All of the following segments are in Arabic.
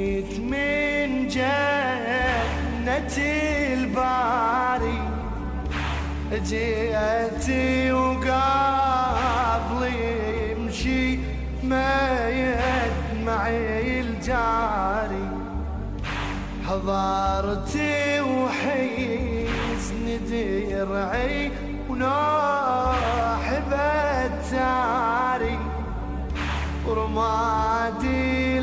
زليت من جنة الباري جيتي وقبل يمشي ما يدمعي الجاري. حضرتي وحيزني درعي ونوح بالتاري ورمادي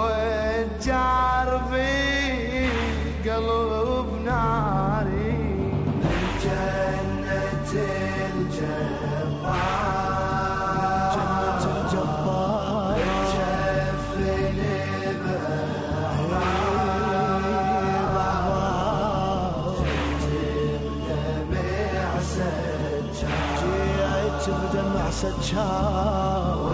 وجار في قلب ناري. جنة الجبار. جنة الجبار شفن بدمع سجار جيت بدمع سجار.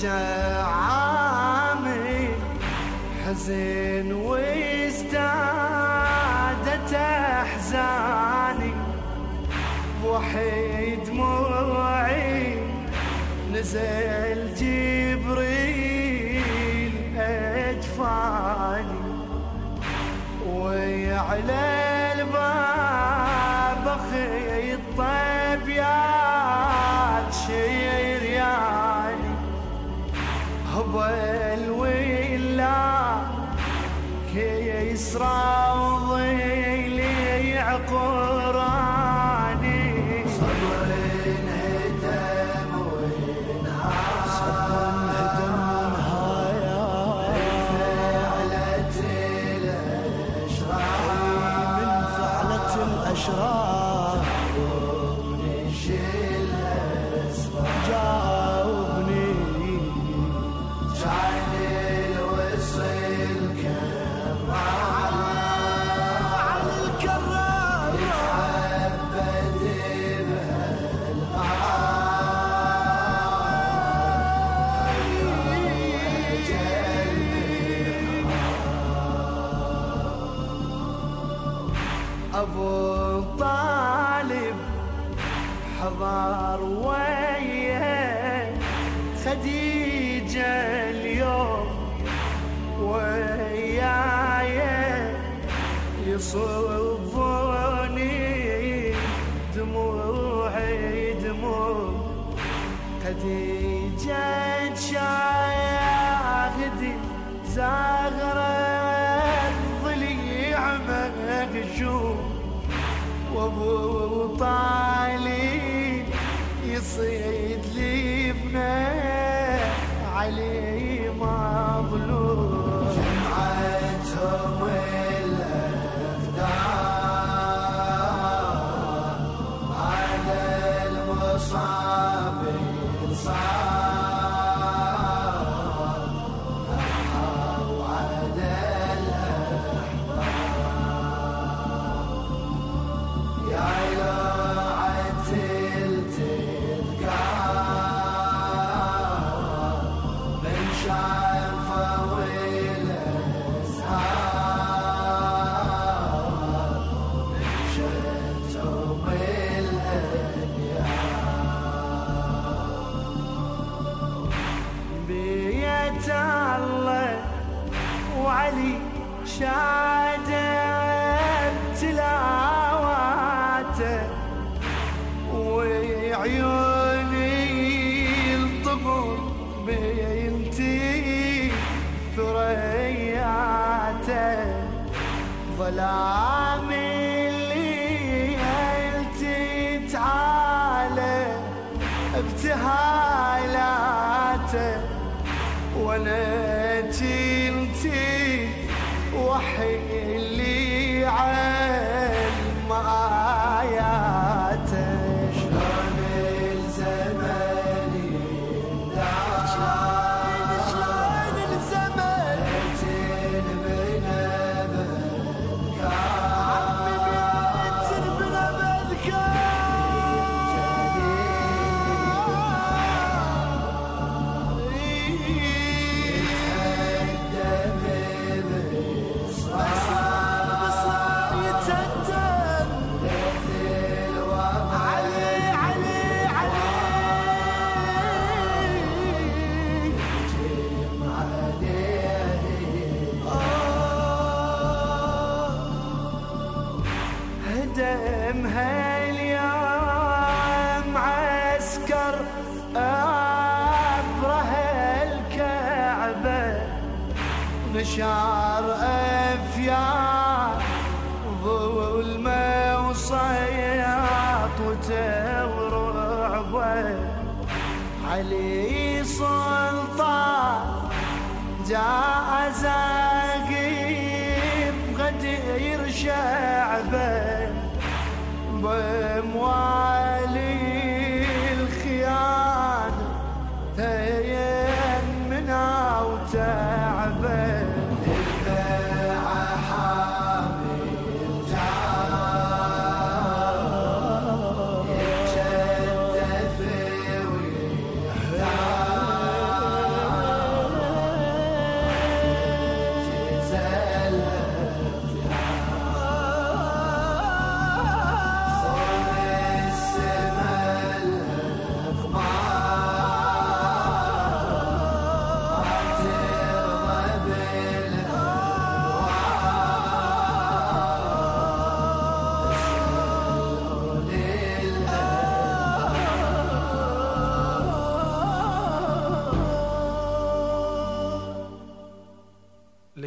رجع عامي حزين وازدادت أحزاني. وحيد دموعي نزل جبريل كيسرى وظيلي عقراني صبر انهدم وانهار هدم نهاية فعلت الاشرار من فعلة الأشرار. أبو طالب حضر ويا خديجة اليوم وياي يصبوني دموعي دموع. خديجة شاهدي زاغرة وابو طالب يصيد لي ابنه علي. الله وعلي شادت تلاواته وعيوني الطبل بنتي ثرياته. ظلام وأنا جنتي وحي اللي علم مشعر أفيار ظلمة وصياط وتورعبه علي سلطان جاء زاقيم غدير شعبه بموالي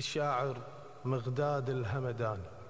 للشاعر مغداد الهمداني.